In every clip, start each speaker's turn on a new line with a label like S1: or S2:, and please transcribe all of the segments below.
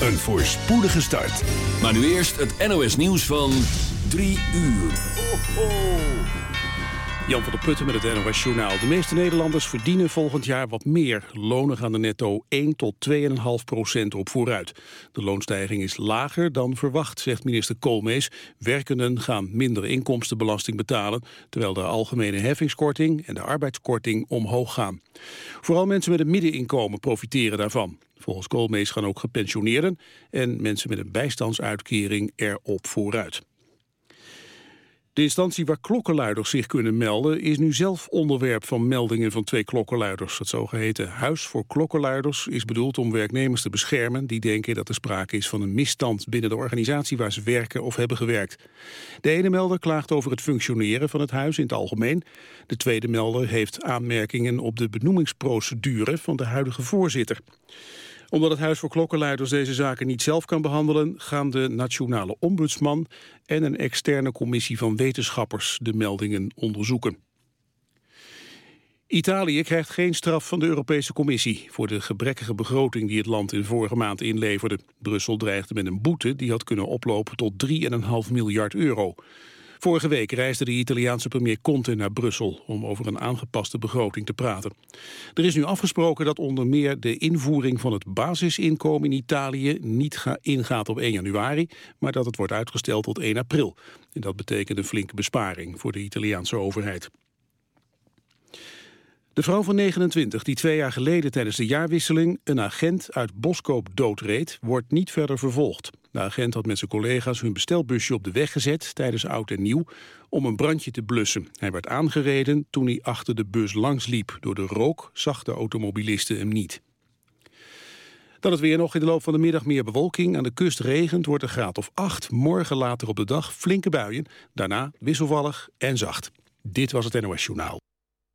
S1: Een voorspoedige start.
S2: Maar nu eerst het NOS nieuws van 3 uur. Ho, ho.
S3: Jan van der Putten met het NOS Journaal. De meeste Nederlanders verdienen volgend jaar wat meer. Lonen gaan er netto 1 tot 2,5 procent op vooruit. De loonstijging is lager dan verwacht, zegt minister Koolmees. Werkenden gaan minder inkomstenbelasting betalen... terwijl de algemene heffingskorting en de arbeidskorting omhoog gaan. Vooral mensen met een middeninkomen profiteren daarvan. Volgens Koolmees gaan ook gepensioneerden en mensen met een bijstandsuitkering erop vooruit. De instantie waar klokkenluiders zich kunnen melden... is nu zelf onderwerp van meldingen van twee klokkenluiders. Het zogeheten Huis voor Klokkenluiders is bedoeld om werknemers te beschermen... die denken dat er sprake is van een misstand binnen de organisatie... waar ze werken of hebben gewerkt. De ene melder klaagt over het functioneren van het huis in het algemeen. De tweede melder heeft aanmerkingen op de benoemingsprocedure... van de huidige voorzitter omdat het Huis voor Klokkenluiders deze zaken niet zelf kan behandelen... gaan de Nationale Ombudsman en een externe commissie van wetenschappers de meldingen onderzoeken. Italië krijgt geen straf van de Europese Commissie... voor de gebrekkige begroting die het land in vorige maand inleverde. Brussel dreigde met een boete die had kunnen oplopen tot 3,5 miljard euro. Vorige week reisde de Italiaanse premier Conte naar Brussel om over een aangepaste begroting te praten. Er is nu afgesproken dat onder meer de invoering van het basisinkomen in Italië niet ingaat op 1 januari, maar dat het wordt uitgesteld tot 1 april. En dat betekent een flinke besparing voor de Italiaanse overheid. De vrouw van 29, die twee jaar geleden tijdens de jaarwisseling een agent uit Boskoop doodreed, wordt niet verder vervolgd. De agent had met zijn collega's hun bestelbusje op de weg gezet tijdens oud en nieuw om een brandje te blussen. Hij werd aangereden toen hij achter de bus langs liep. Door de rook zag de automobilisten hem niet. Dan het weer nog in de loop van de middag meer bewolking. Aan de kust regent, wordt een graad of 8. Morgen later op de dag flinke buien. Daarna wisselvallig en zacht. Dit was het NOS Journaal.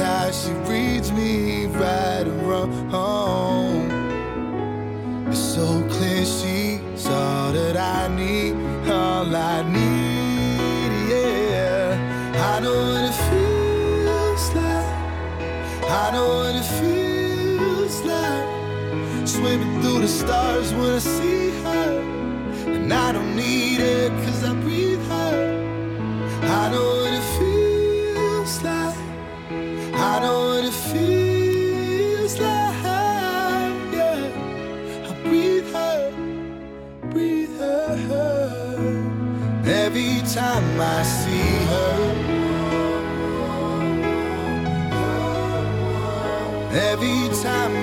S4: Sighs, she reads me right and wrong. It's so clear she's all that I need, all I need, yeah. I know what it feels like. I know what it feels like. Swimming through the stars when I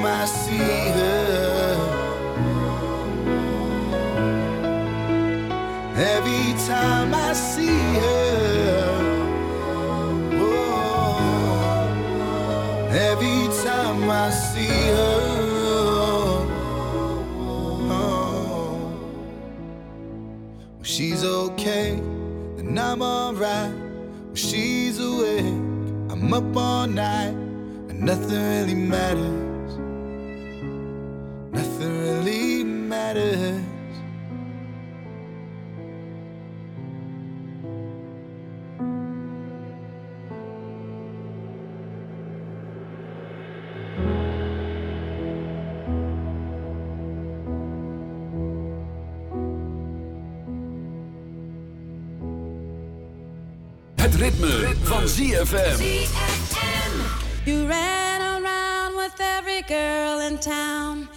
S4: I see her. Every time I see her. Oh, every time I see her. Oh, when she's okay, then I'm alright. When she's awake, I'm up all night, and nothing really matters. Matters.
S2: Het ritme, van ZFM.
S5: You ran around with every girl in town.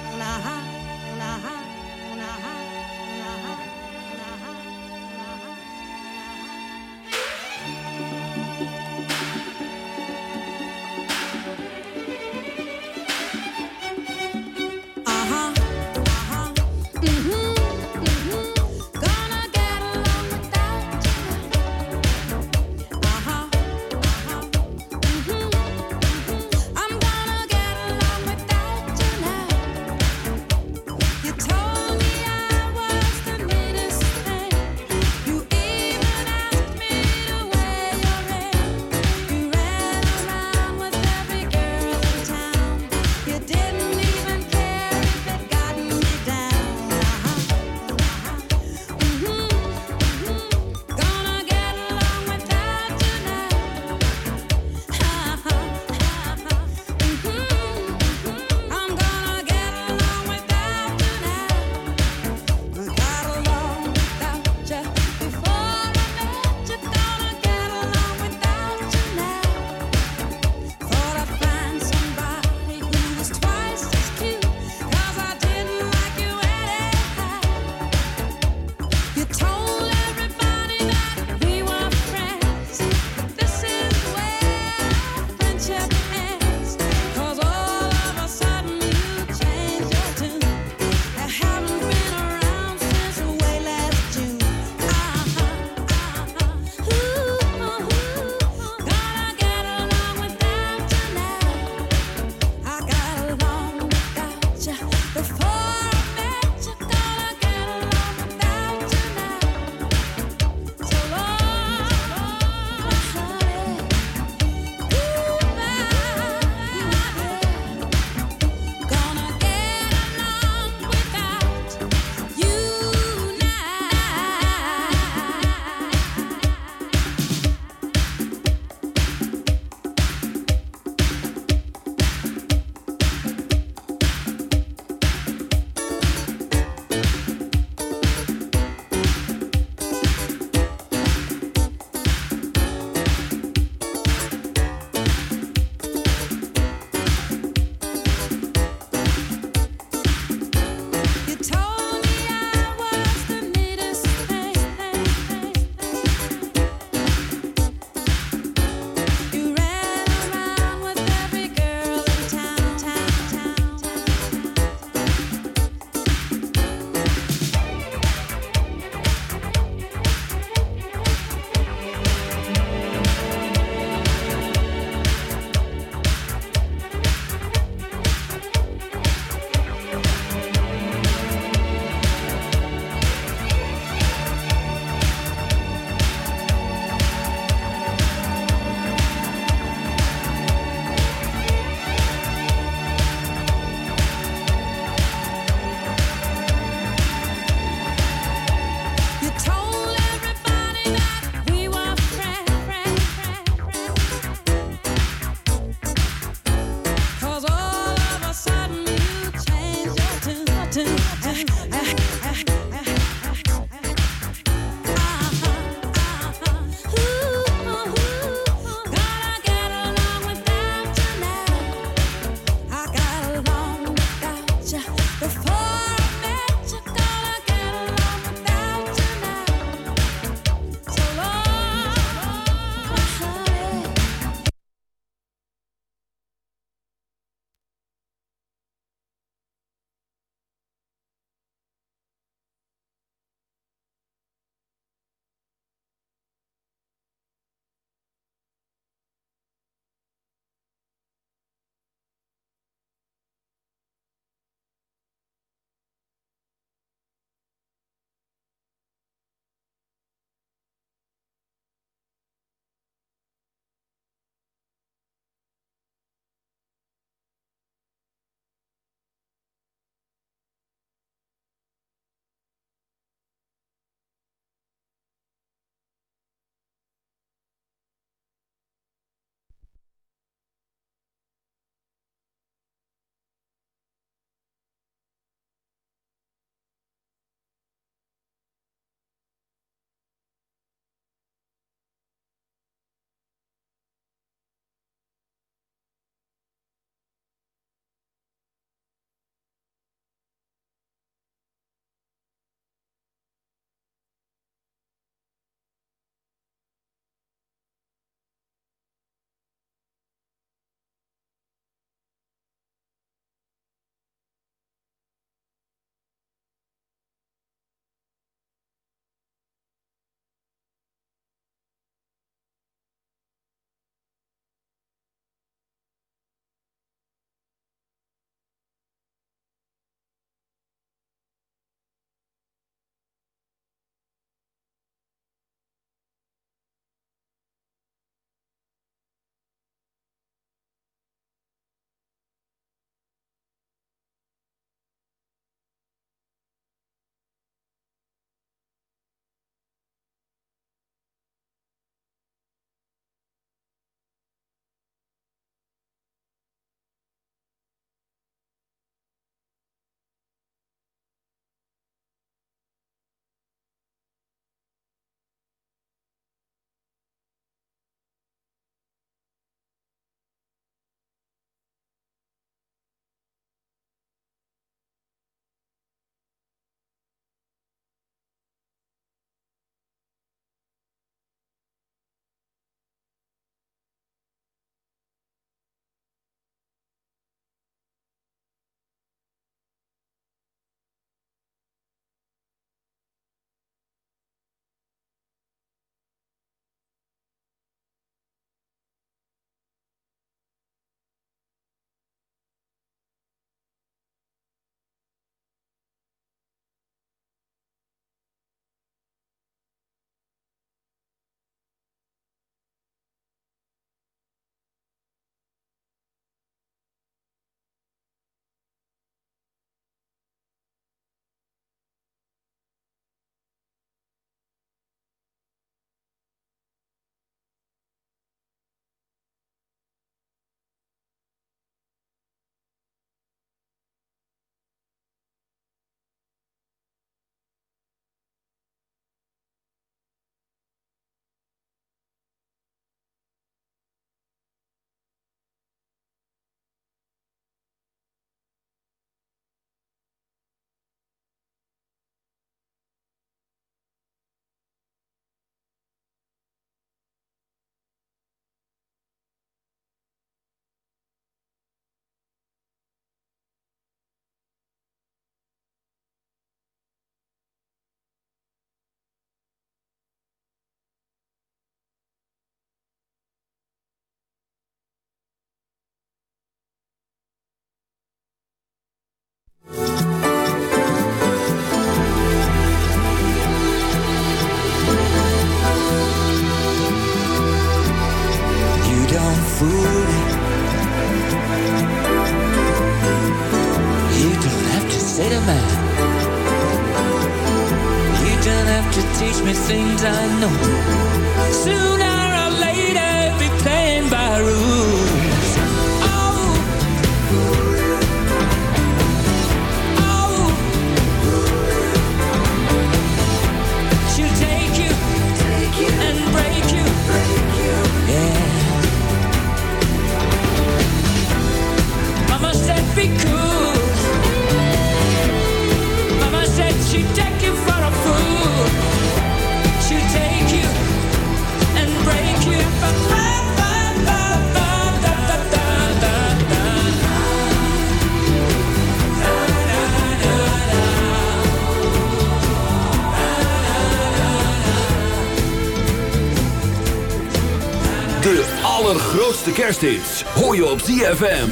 S2: De allergrootste kersthits hoor je op ZFM.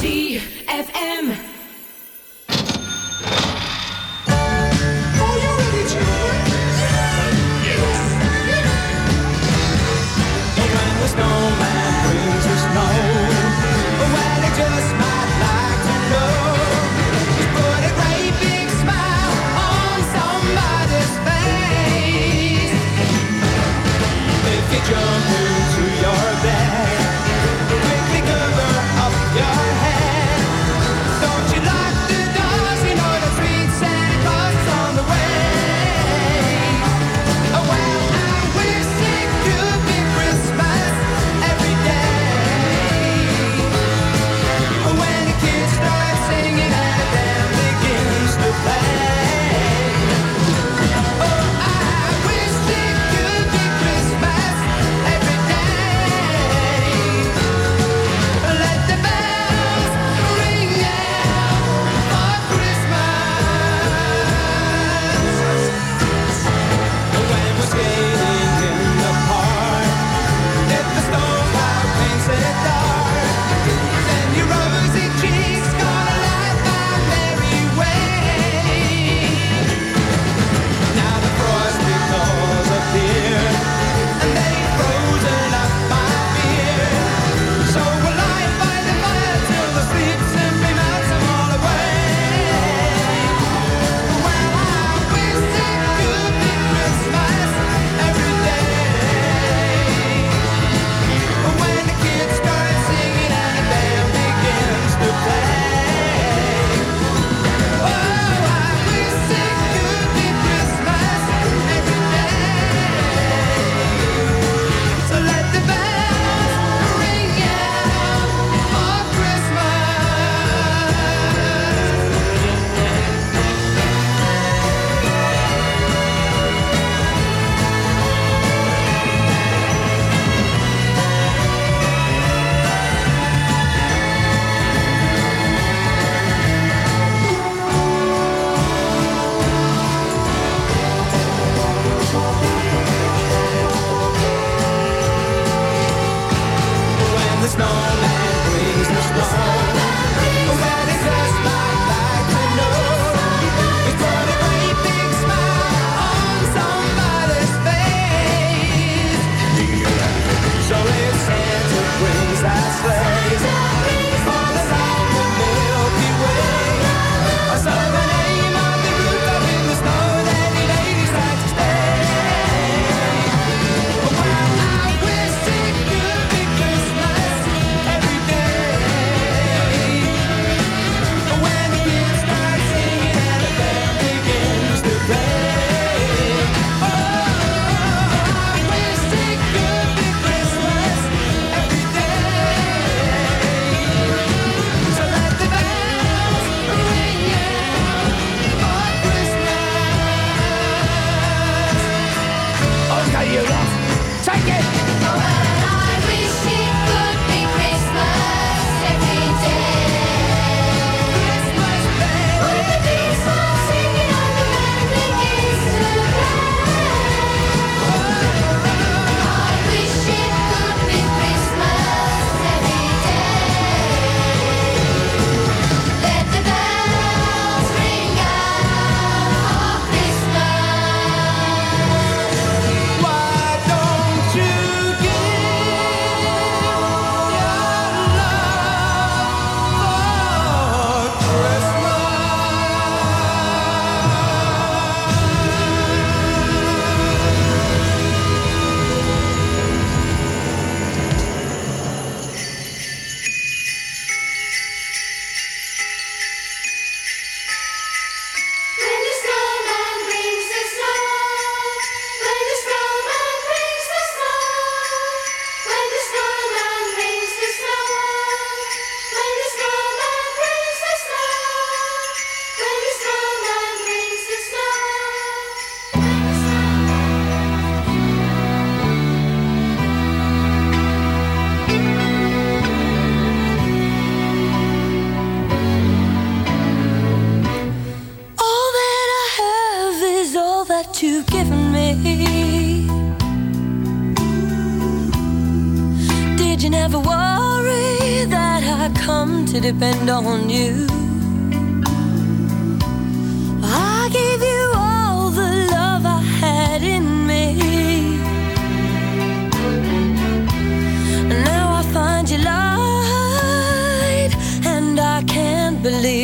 S6: ZFM.
S5: ZFM.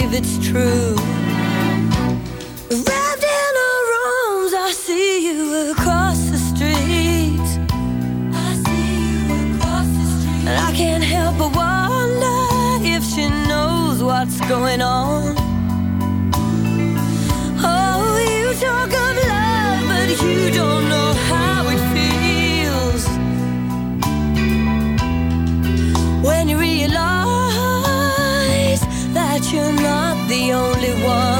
S5: Believe it's true. The only one.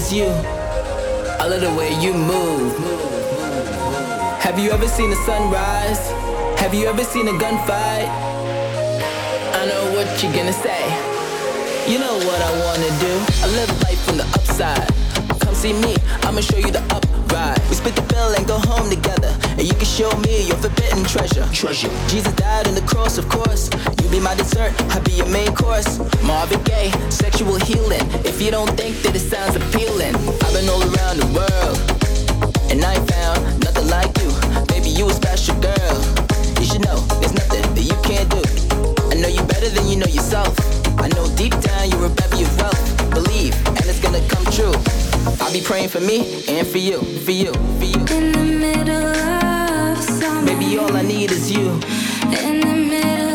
S5: Is you. I
S7: love the way you move. Have you ever seen a sunrise? Have you ever seen a gunfight? I know what you're gonna say. You know what I wanna do. I live life from the upside. Come see me, I'ma show you the upride. We split the bill and go home together. And you can show me your forbidden treasure. Treasure. Jesus died on the cross, of course. You be my dessert, I be your main course. Marvin Gaye, sexual healing. If you don't think that it sounds appealing, I've been all around the world. And I ain't found nothing like you. Baby, you a special girl. You should know, there's nothing that you can't do. I know you better than you know yourself. I know deep down you're a bevy of wealth. Believe, and it's gonna come true. I'll be praying for me and for you, for you, for you.
S8: In the middle of summer.
S7: Baby, all I need is you.
S8: In the middle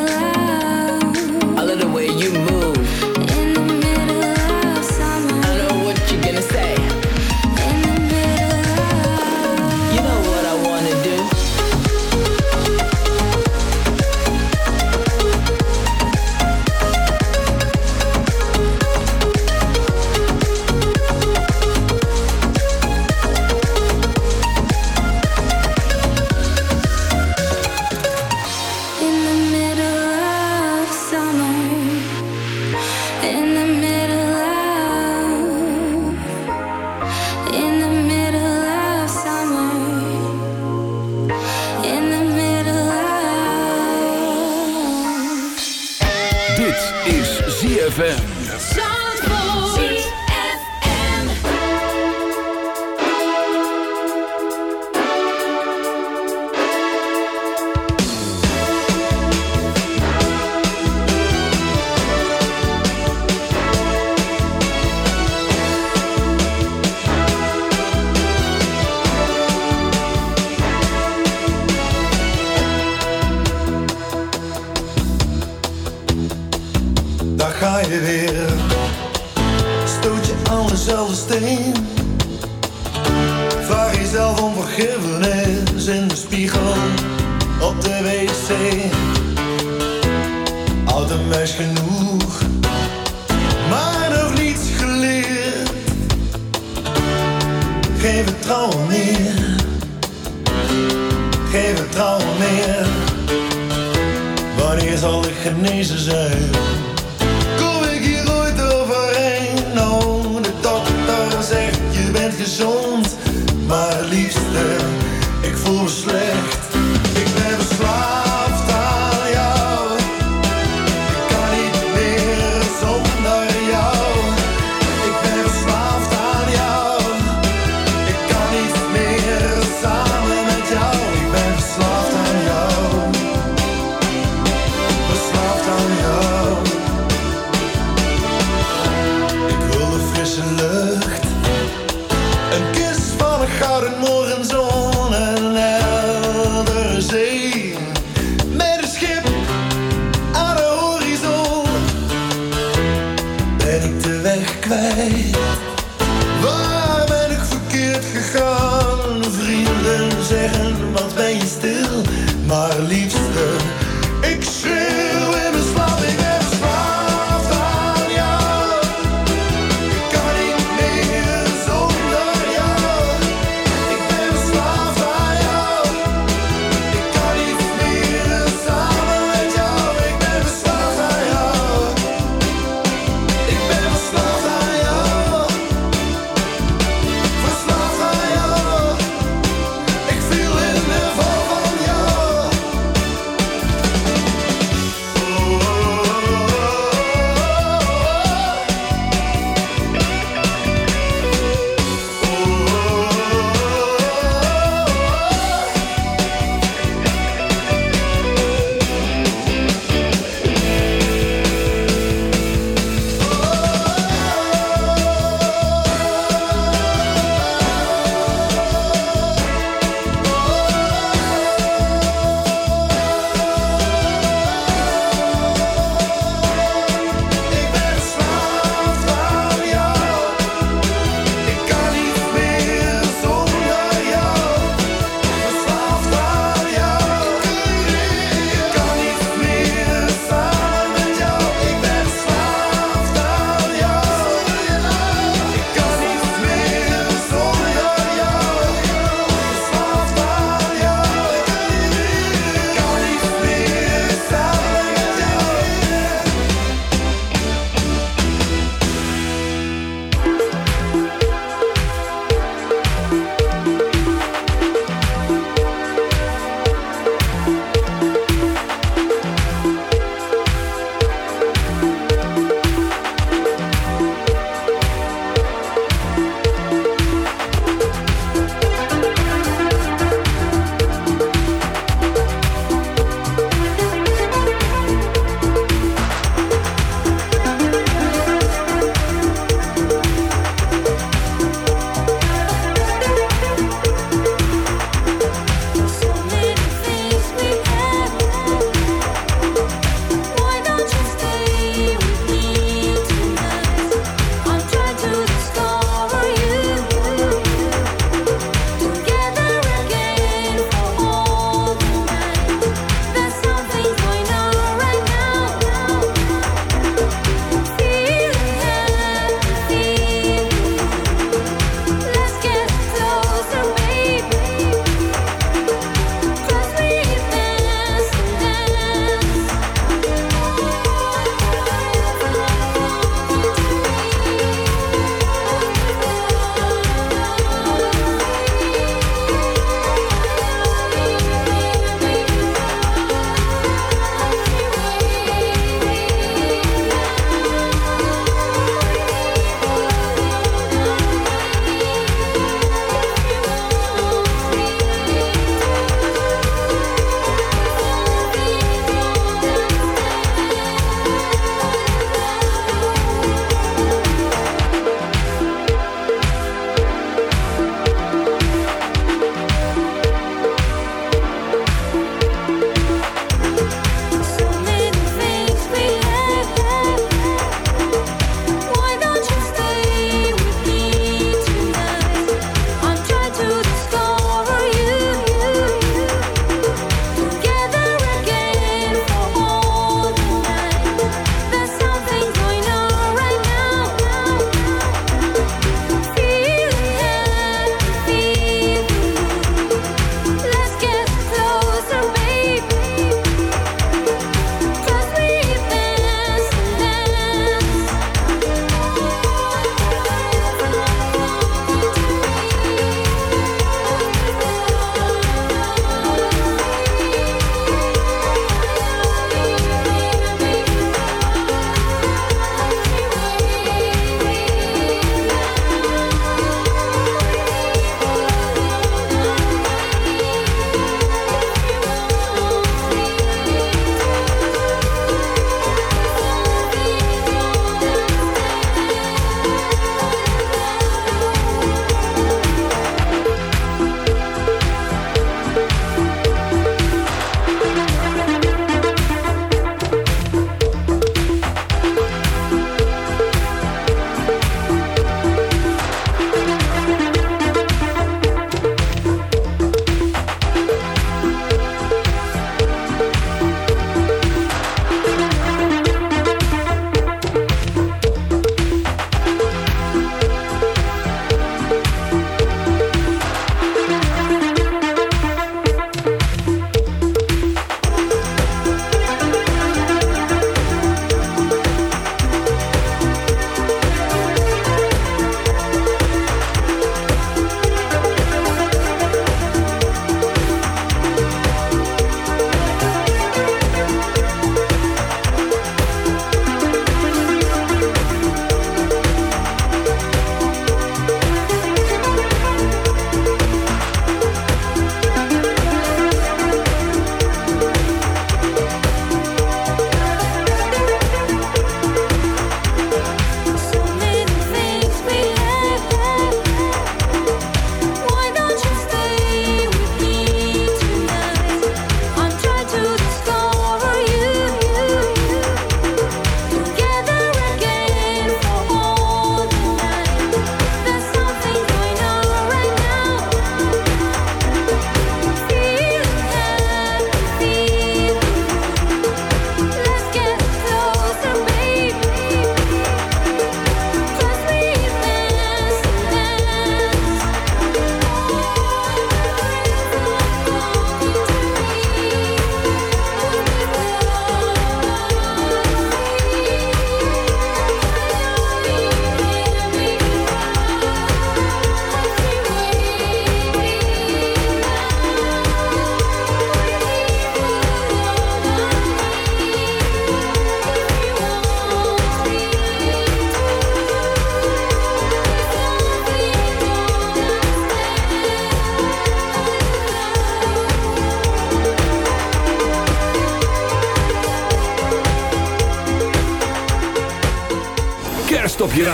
S2: shine.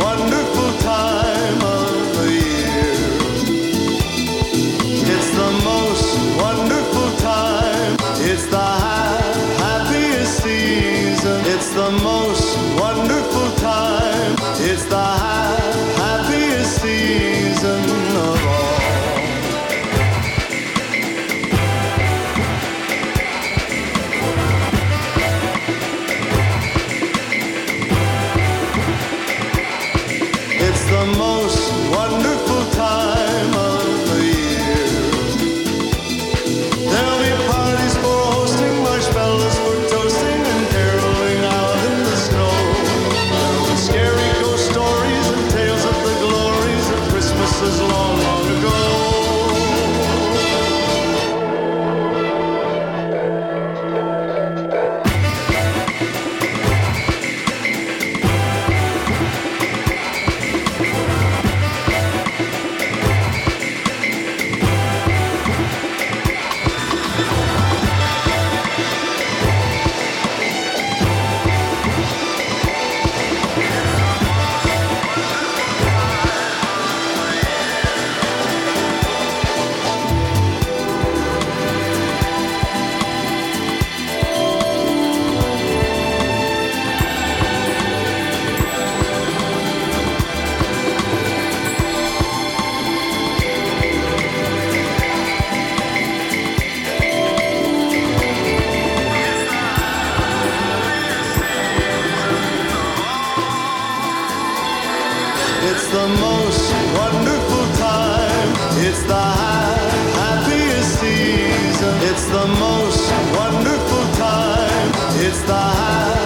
S9: Wonderful the most wonderful time. It's the happiest season. It's the most wonderful time. It's the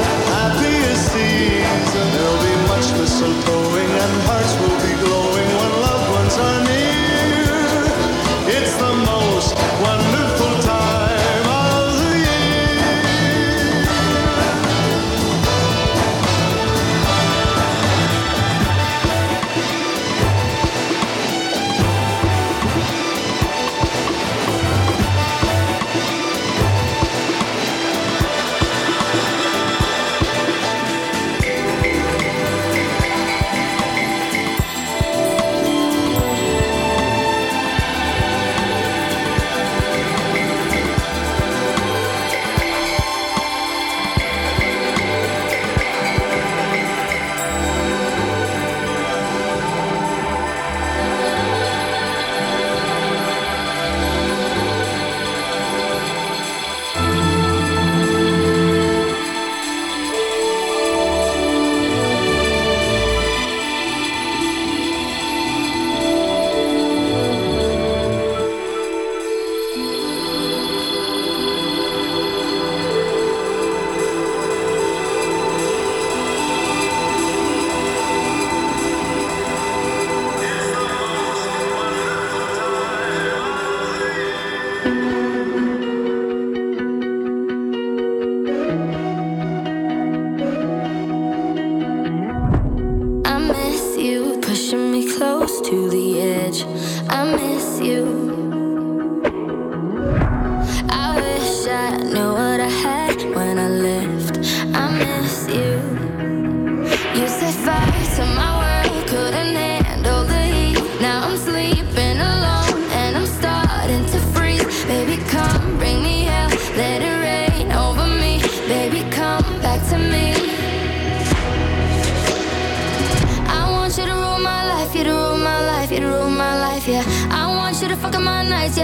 S10: you.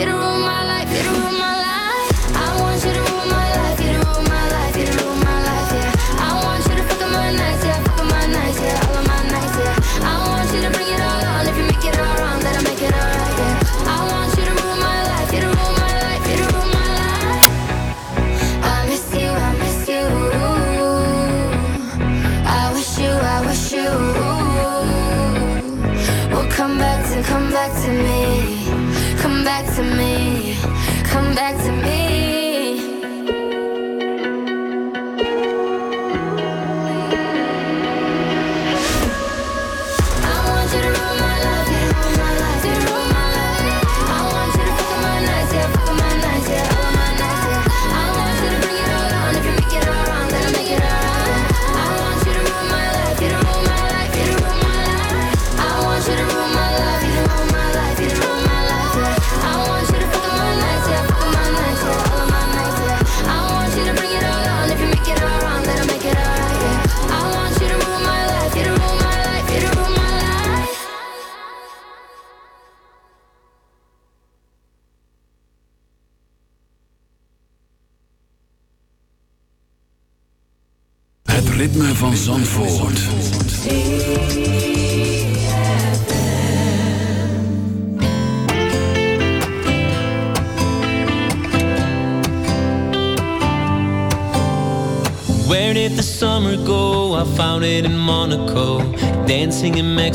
S10: It'll rule my life. It'll rule my life.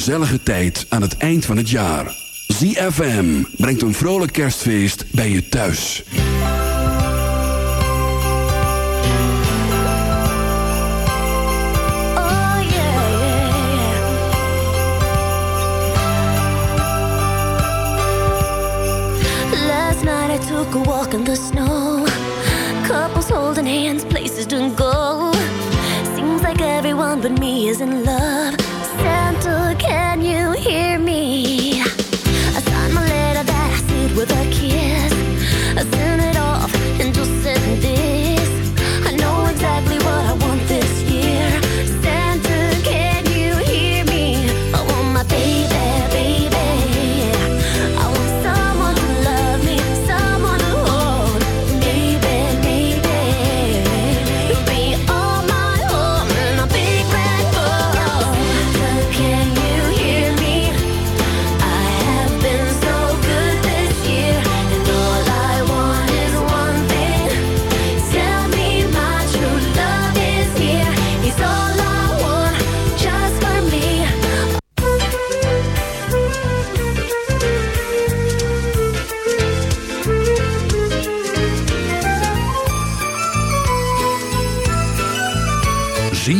S2: gezellige tijd aan het eind van het jaar. ZFM brengt een vrolijk kerstfeest bij je thuis.
S11: Oh, walk in the snow